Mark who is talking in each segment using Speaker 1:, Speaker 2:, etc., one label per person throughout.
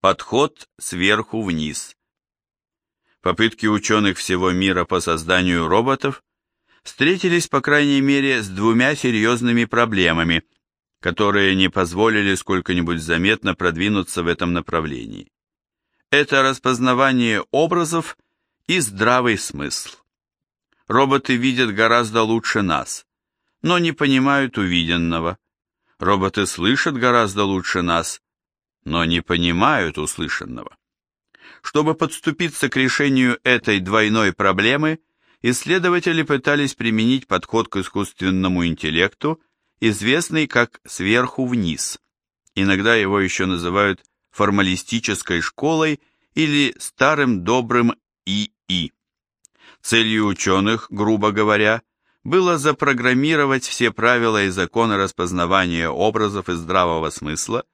Speaker 1: Подход сверху вниз. Попытки ученых всего мира по созданию роботов встретились, по крайней мере, с двумя серьезными проблемами, которые не позволили сколько-нибудь заметно продвинуться в этом направлении. Это распознавание образов и здравый смысл. Роботы видят гораздо лучше нас, но не понимают увиденного. Роботы слышат гораздо лучше нас, но не понимают услышанного. Чтобы подступиться к решению этой двойной проблемы, исследователи пытались применить подход к искусственному интеллекту, известный как «сверху вниз». Иногда его еще называют формалистической школой или старым добрым ИИ. Целью ученых, грубо говоря, было запрограммировать все правила и законы распознавания образов и здравого смысла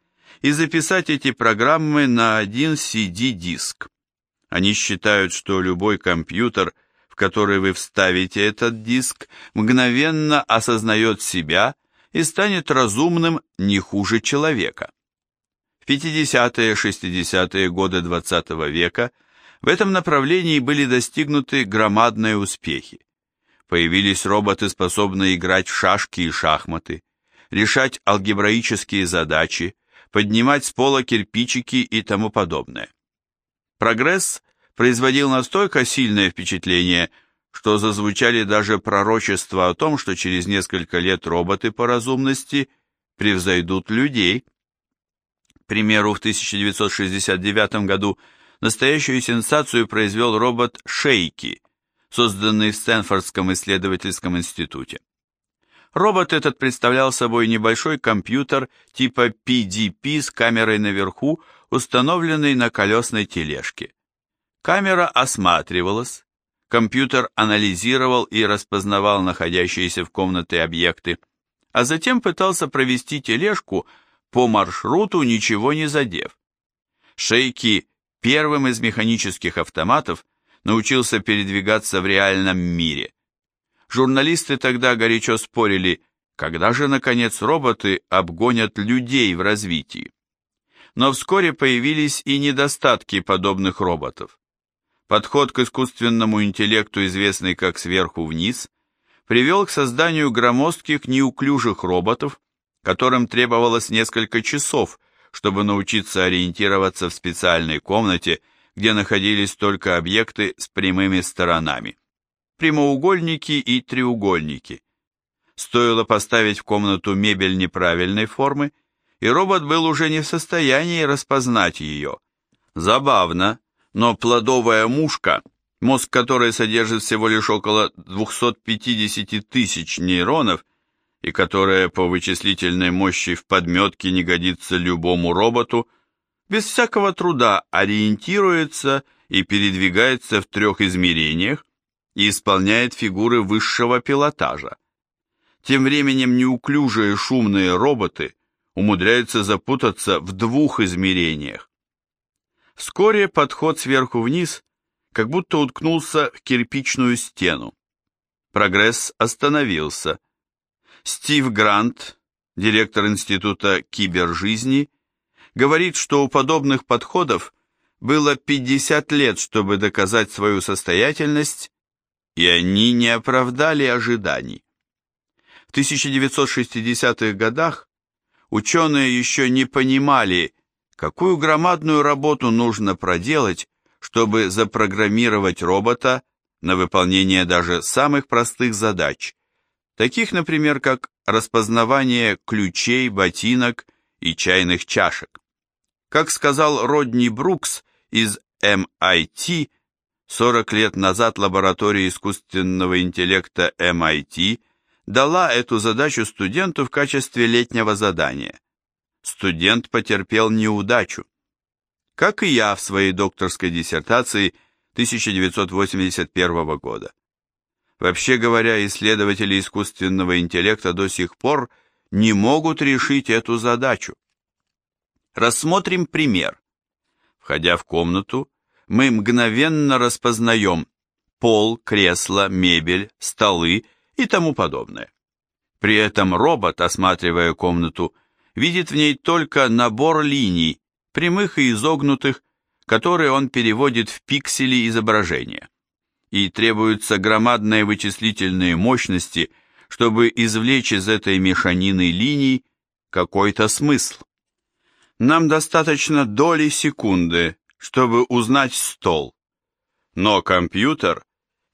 Speaker 1: и записать эти программы на один CD-диск. Они считают, что любой компьютер, в который вы вставите этот диск, мгновенно осознает себя и станет разумным не хуже человека. В 50-60-е годы XX -го века в этом направлении были достигнуты громадные успехи. Появились роботы, способные играть в шашки и шахматы, решать алгебраические задачи, поднимать с пола кирпичики и тому подобное. Прогресс производил настолько сильное впечатление, что зазвучали даже пророчества о том, что через несколько лет роботы по разумности превзойдут людей. К примеру, в 1969 году настоящую сенсацию произвел робот Шейки, созданный в Стэнфордском исследовательском институте. Робот этот представлял собой небольшой компьютер типа PDP с камерой наверху, установленной на колесной тележке. Камера осматривалась, компьютер анализировал и распознавал находящиеся в комнате объекты, а затем пытался провести тележку по маршруту, ничего не задев. Шейки первым из механических автоматов научился передвигаться в реальном мире. Журналисты тогда горячо спорили, когда же, наконец, роботы обгонят людей в развитии. Но вскоре появились и недостатки подобных роботов. Подход к искусственному интеллекту, известный как сверху вниз, привел к созданию громоздких неуклюжих роботов, которым требовалось несколько часов, чтобы научиться ориентироваться в специальной комнате, где находились только объекты с прямыми сторонами прямоугольники и треугольники. Стоило поставить в комнату мебель неправильной формы, и робот был уже не в состоянии распознать ее. Забавно, но плодовая мушка, мозг которой содержит всего лишь около 250 тысяч нейронов, и которая по вычислительной мощи в подметке не годится любому роботу, без всякого труда ориентируется и передвигается в трех измерениях, и исполняет фигуры высшего пилотажа. Тем временем неуклюжие шумные роботы умудряются запутаться в двух измерениях. Вскоре подход сверху вниз как будто уткнулся в кирпичную стену. Прогресс остановился. Стив Грант, директор Института кибержизни, говорит, что у подобных подходов было 50 лет, чтобы доказать свою состоятельность и они не оправдали ожиданий. В 1960-х годах ученые еще не понимали, какую громадную работу нужно проделать, чтобы запрограммировать робота на выполнение даже самых простых задач, таких, например, как распознавание ключей, ботинок и чайных чашек. Как сказал Родни Брукс из MIT, 40 лет назад лаборатория искусственного интеллекта MIT дала эту задачу студенту в качестве летнего задания. Студент потерпел неудачу. Как и я в своей докторской диссертации 1981 года. Вообще говоря, исследователи искусственного интеллекта до сих пор не могут решить эту задачу. Рассмотрим пример. Входя в комнату, мы мгновенно распознаем пол, кресло, мебель, столы и тому подобное. При этом робот, осматривая комнату, видит в ней только набор линий, прямых и изогнутых, которые он переводит в пиксели изображения. И требуются громадные вычислительные мощности, чтобы извлечь из этой мешанины линий какой-то смысл. Нам достаточно доли секунды, чтобы узнать стол. Но компьютер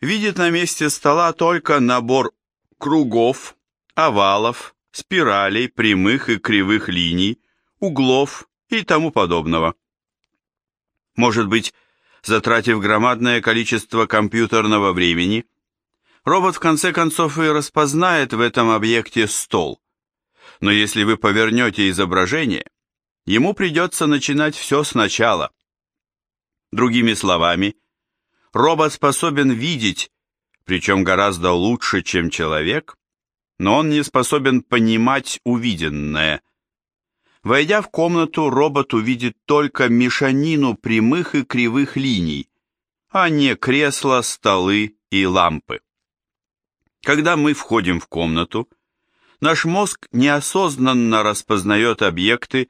Speaker 1: видит на месте стола только набор кругов, овалов, спиралей, прямых и кривых линий, углов и тому подобного. Может быть, затратив громадное количество компьютерного времени, робот в конце концов и распознает в этом объекте стол. Но если вы повернете изображение, ему придется начинать все сначала. Другими словами, робот способен видеть, причем гораздо лучше, чем человек, но он не способен понимать увиденное – Войдя в комнату, робот увидит только мешанину прямых и кривых линий, а не кресла, столы и лампы. Когда мы входим в комнату, наш мозг неосознанно распознает объекты,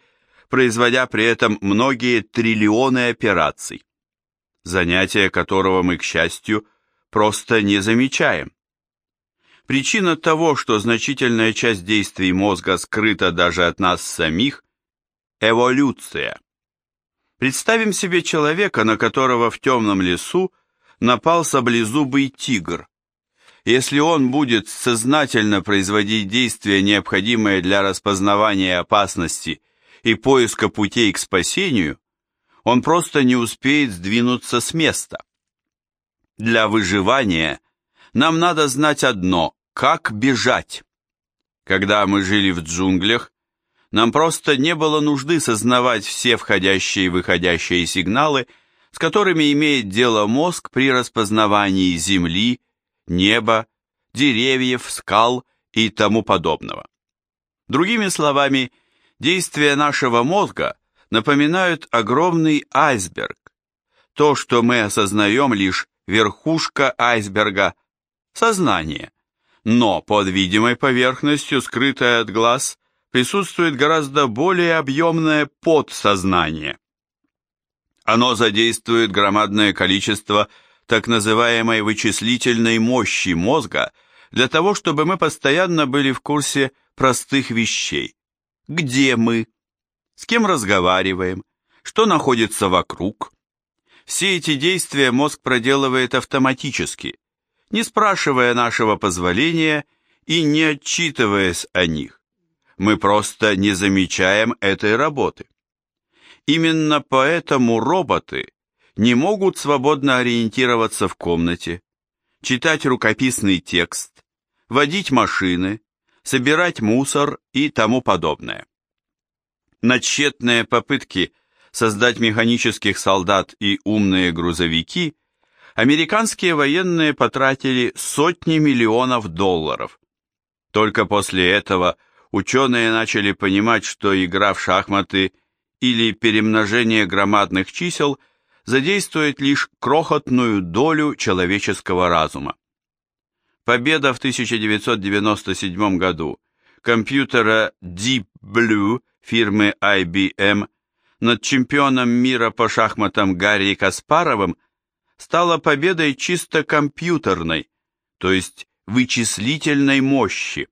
Speaker 1: производя при этом многие триллионы операций, занятия которого мы, к счастью, просто не замечаем. Причина того, что значительная часть действий мозга скрыта даже от нас самих – эволюция. Представим себе человека, на которого в темном лесу напал саблезубый тигр. Если он будет сознательно производить действия, необходимые для распознавания опасности и поиска путей к спасению, он просто не успеет сдвинуться с места. Для выживания – нам надо знать одно – как бежать. Когда мы жили в джунглях, нам просто не было нужды сознавать все входящие и выходящие сигналы, с которыми имеет дело мозг при распознавании земли, неба, деревьев, скал и тому подобного. Другими словами, действия нашего мозга напоминают огромный айсберг. То, что мы осознаем, лишь верхушка айсберга, сознание. Но под видимой поверхностью, скрытой от глаз, присутствует гораздо более объемное подсознание. Оно задействует громадное количество так называемой вычислительной мощи мозга для того, чтобы мы постоянно были в курсе простых вещей. Где мы? С кем разговариваем? Что находится вокруг? Все эти действия мозг проделывает автоматически, не спрашивая нашего позволения и не отчитываясь о них. Мы просто не замечаем этой работы. Именно поэтому роботы не могут свободно ориентироваться в комнате, читать рукописный текст, водить машины, собирать мусор и тому подобное. На тщетные попытки создать механических солдат и умные грузовики американские военные потратили сотни миллионов долларов. Только после этого ученые начали понимать, что игра в шахматы или перемножение громадных чисел задействует лишь крохотную долю человеческого разума. Победа в 1997 году компьютера Deep Blue фирмы IBM над чемпионом мира по шахматам Гарри Каспаровым – стала победой чисто компьютерной, то есть вычислительной мощи.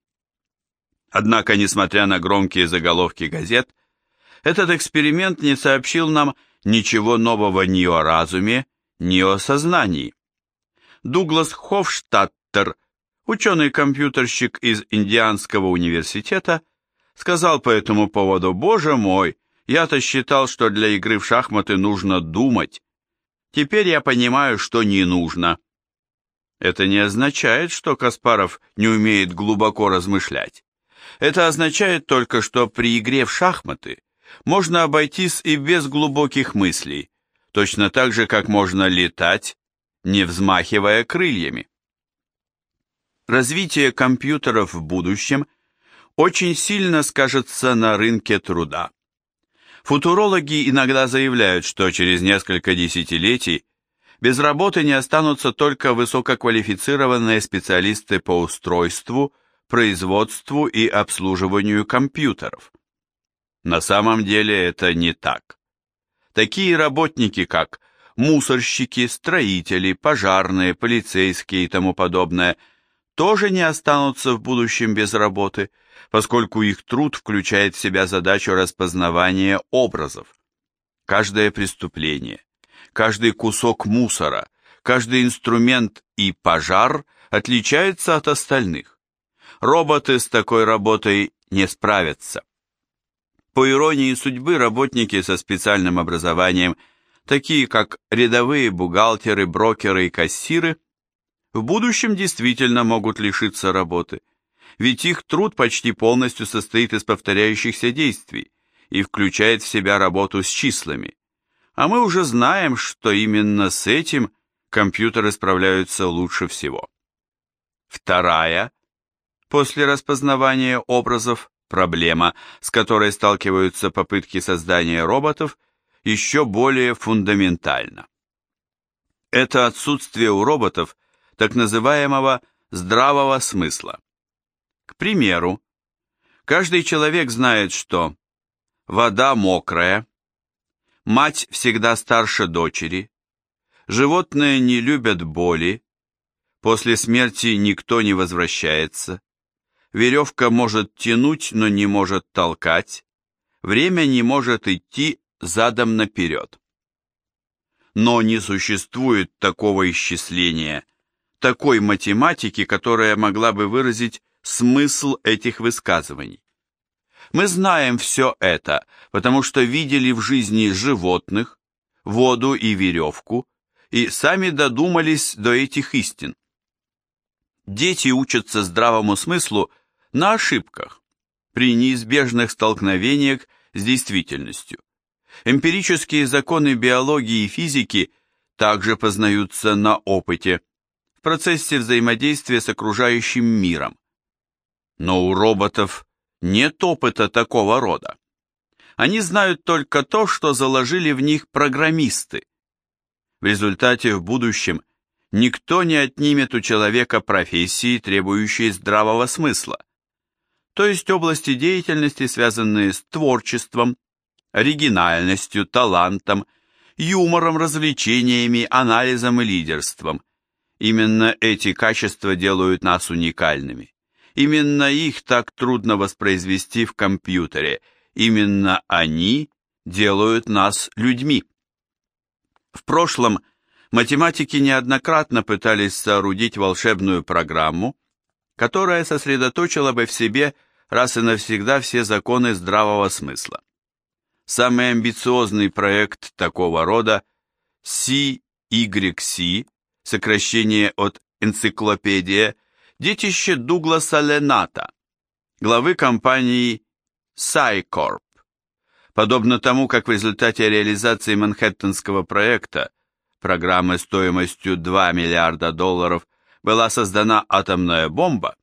Speaker 1: Однако, несмотря на громкие заголовки газет, этот эксперимент не сообщил нам ничего нового ни о разуме, ни о сознании. Дуглас Хофштаттер, ученый-компьютерщик из Индианского университета, сказал по этому поводу, «Боже мой, я-то считал, что для игры в шахматы нужно думать, Теперь я понимаю, что не нужно. Это не означает, что Каспаров не умеет глубоко размышлять. Это означает только, что при игре в шахматы можно обойтись и без глубоких мыслей, точно так же, как можно летать, не взмахивая крыльями. Развитие компьютеров в будущем очень сильно скажется на рынке труда. Футурологи иногда заявляют, что через несколько десятилетий без работы не останутся только высококвалифицированные специалисты по устройству, производству и обслуживанию компьютеров. На самом деле это не так. такие работники, как мусорщики, строители, пожарные, полицейские и тому подобное, тоже не останутся в будущем без работы, поскольку их труд включает в себя задачу распознавания образов. Каждое преступление, каждый кусок мусора, каждый инструмент и пожар отличаются от остальных. Роботы с такой работой не справятся. По иронии судьбы, работники со специальным образованием, такие как рядовые бухгалтеры, брокеры и кассиры, в будущем действительно могут лишиться работы, ведь их труд почти полностью состоит из повторяющихся действий и включает в себя работу с числами. А мы уже знаем, что именно с этим компьютеры справляются лучше всего. Вторая, после распознавания образов, проблема, с которой сталкиваются попытки создания роботов, еще более фундаментальна. Это отсутствие у роботов так называемого здравого смысла. К примеру, каждый человек знает, что вода мокрая, мать всегда старше дочери, животные не любят боли, после смерти никто не возвращается, веревка может тянуть, но не может толкать, время не может идти задом наперед. Но не существует такого исчисления, такой математики, которая могла бы выразить смысл этих высказываний. Мы знаем все это, потому что видели в жизни животных, воду и веревку, и сами додумались до этих истин. Дети учатся здравому смыслу на ошибках, при неизбежных столкновениях с действительностью. Эмпирические законы биологии и физики также познаются на опыте, в процессе взаимодействия с окружающим миром. Но у роботов нет опыта такого рода. Они знают только то, что заложили в них программисты. В результате в будущем никто не отнимет у человека профессии, требующей здравого смысла, то есть области деятельности, связанные с творчеством, оригинальностью, талантом, юмором, развлечениями, анализом и лидерством. Именно эти качества делают нас уникальными. Именно их так трудно воспроизвести в компьютере. Именно они делают нас людьми. В прошлом математики неоднократно пытались соорудить волшебную программу, которая сосредоточила бы в себе раз и навсегда все законы здравого смысла. Самый амбициозный проект такого рода CYC, сокращение от энциклопедия, детище Дугласа Лената, главы компании Psycorp. Подобно тому, как в результате реализации Манхэттенского проекта, программы стоимостью 2 миллиарда долларов, была создана атомная бомба,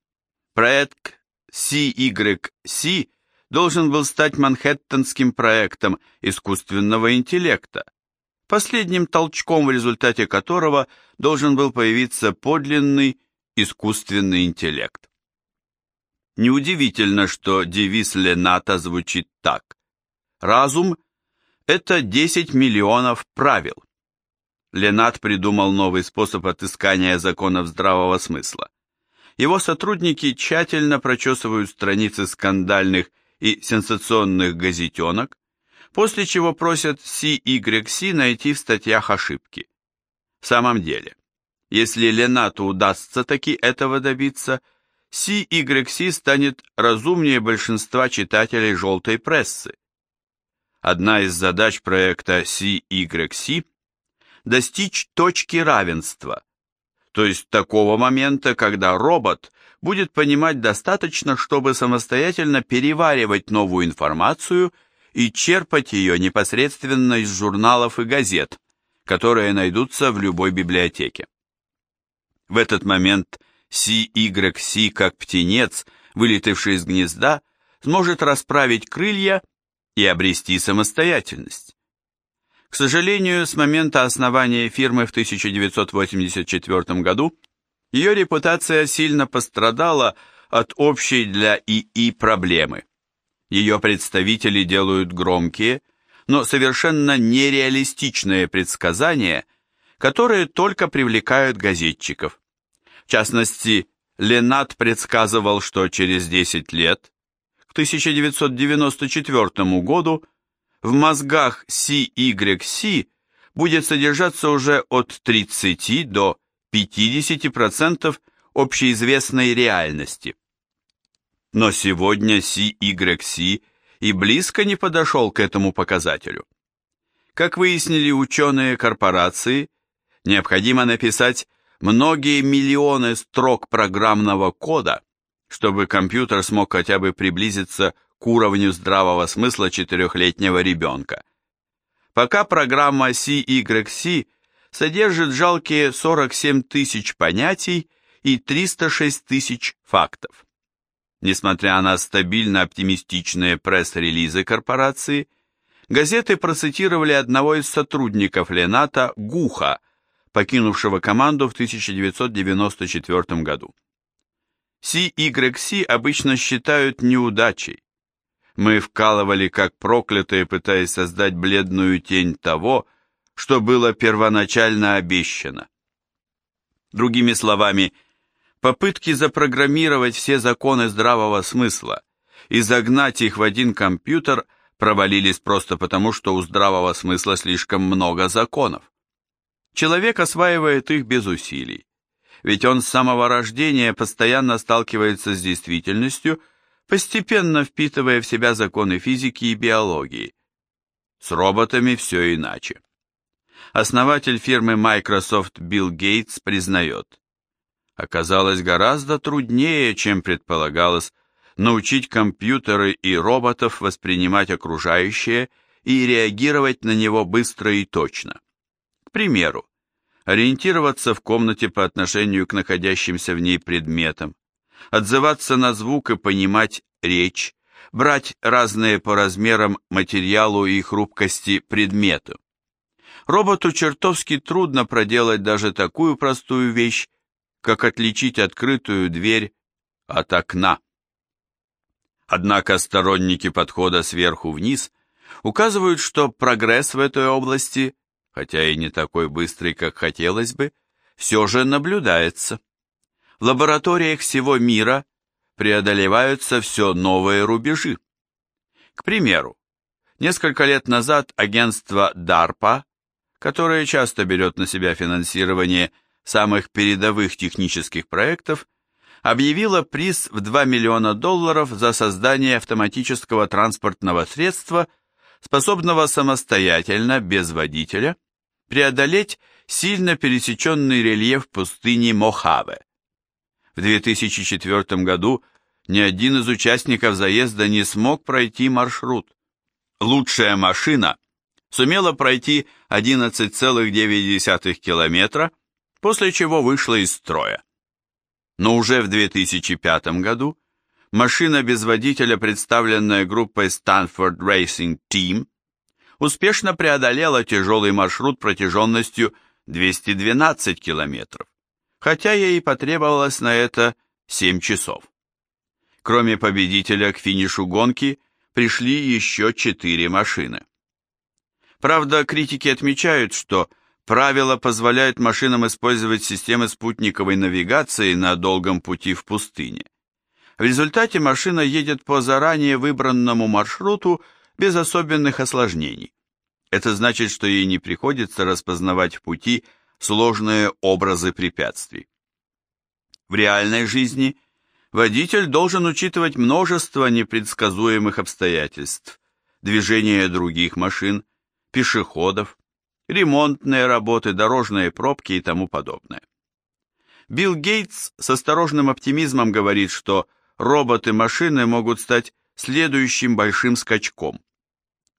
Speaker 1: проект CYC должен был стать Манхэттенским проектом искусственного интеллекта, последним толчком, в результате которого должен был появиться подлинный искусственный интеллект. Неудивительно, что девиз Лената звучит так. Разум – это 10 миллионов правил. Ленат придумал новый способ отыскания законов здравого смысла. Его сотрудники тщательно прочесывают страницы скандальных и сенсационных газетенок, после чего просят CYC найти в статьях ошибки. В самом деле, если Ленату удастся таки этого добиться, CYC станет разумнее большинства читателей желтой прессы. Одна из задач проекта CYC – достичь точки равенства, то есть такого момента, когда робот будет понимать достаточно, чтобы самостоятельно переваривать новую информацию и черпать ее непосредственно из журналов и газет, которые найдутся в любой библиотеке. В этот момент CYC, как птенец, вылетевший из гнезда, сможет расправить крылья и обрести самостоятельность. К сожалению, с момента основания фирмы в 1984 году ее репутация сильно пострадала от общей для ИИ проблемы. Ее представители делают громкие, но совершенно нереалистичные предсказания, которые только привлекают газетчиков. В частности, Ленат предсказывал, что через 10 лет, к 1994 году, в мозгах CYC будет содержаться уже от 30 до 50% общеизвестной реальности. Но сегодня CYC и близко не подошел к этому показателю. Как выяснили ученые корпорации, необходимо написать многие миллионы строк программного кода, чтобы компьютер смог хотя бы приблизиться к уровню здравого смысла четырехлетнего ребенка. Пока программа CYC содержит жалкие 47 тысяч понятий и 306 тысяч фактов. Несмотря на стабильно оптимистичные пресс-релизы корпорации, газеты процитировали одного из сотрудников Лената Гуха, покинувшего команду в 1994 году. CYC обычно считают неудачей. Мы вкалывали как проклятые, пытаясь создать бледную тень того, что было первоначально обещано. Другими словами, попытки запрограммировать все законы здравого смысла и загнать их в один компьютер провалились просто потому, что у здравого смысла слишком много законов. Человек осваивает их без усилий, ведь он с самого рождения постоянно сталкивается с действительностью, постепенно впитывая в себя законы физики и биологии. С роботами все иначе. Основатель фирмы Microsoft Билл Гейтс признает, оказалось гораздо труднее, чем предполагалось, научить компьютеры и роботов воспринимать окружающее и реагировать на него быстро и точно. К примеру, ориентироваться в комнате по отношению к находящимся в ней предметам, отзываться на звук и понимать речь, брать разные по размерам, материалу и хрупкости предметы. Роботу чертовски трудно проделать даже такую простую вещь, как отличить открытую дверь от окна. Однако сторонники подхода сверху вниз указывают, что прогресс в этой области, хотя и не такой быстрый, как хотелось бы, все же наблюдается. В лабораториях всего мира преодолеваются все новые рубежи. К примеру, несколько лет назад агентство DARPA которая часто берет на себя финансирование самых передовых технических проектов, объявила приз в 2 миллиона долларов за создание автоматического транспортного средства, способного самостоятельно, без водителя, преодолеть сильно пересеченный рельеф пустыни Мохаве. В 2004 году ни один из участников заезда не смог пройти маршрут. Лучшая машина сумела пройти 11,9 километра, после чего вышла из строя. Но уже в 2005 году машина без водителя, представленная группой Stanford Racing Team, успешно преодолела тяжелый маршрут протяженностью 212 километров, хотя ей потребовалось на это 7 часов. Кроме победителя к финишу гонки пришли еще 4 машины. Правда, критики отмечают, что правила позволяют машинам использовать системы спутниковой навигации на долгом пути в пустыне. В результате машина едет по заранее выбранному маршруту без особенных осложнений. Это значит, что ей не приходится распознавать в пути сложные образы препятствий. В реальной жизни водитель должен учитывать множество непредсказуемых обстоятельств, движение других машин, пешеходов, ремонтные работы, дорожные пробки и тому подобное. Билл Гейтс с осторожным оптимизмом говорит, что роботы-машины могут стать следующим большим скачком.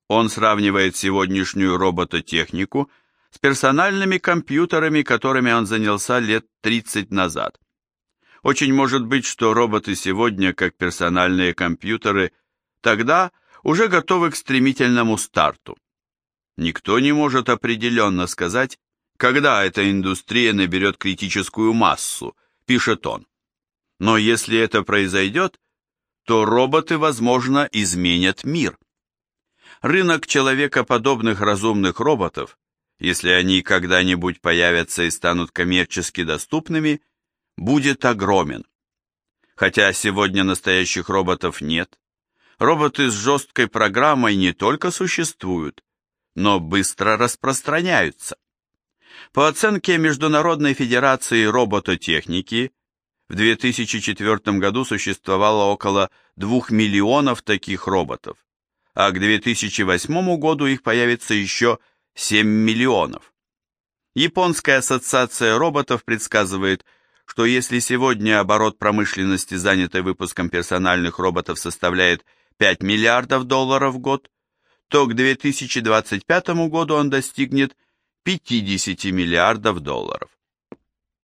Speaker 1: Он сравнивает сегодняшнюю робототехнику с персональными компьютерами, которыми он занялся лет 30 назад. Очень может быть, что роботы сегодня, как персональные компьютеры, тогда уже готовы к стремительному старту. Никто не может определенно сказать, когда эта индустрия наберет критическую массу, пишет он. Но если это произойдет, то роботы, возможно, изменят мир. Рынок человекоподобных разумных роботов, если они когда-нибудь появятся и станут коммерчески доступными, будет огромен. Хотя сегодня настоящих роботов нет, роботы с жесткой программой не только существуют, но быстро распространяются. По оценке Международной Федерации робототехники, в 2004 году существовало около 2 миллионов таких роботов, а к 2008 году их появится еще 7 миллионов. Японская ассоциация роботов предсказывает, что если сегодня оборот промышленности, занятой выпуском персональных роботов, составляет 5 миллиардов долларов в год, то к 2025 году он достигнет 50 миллиардов долларов.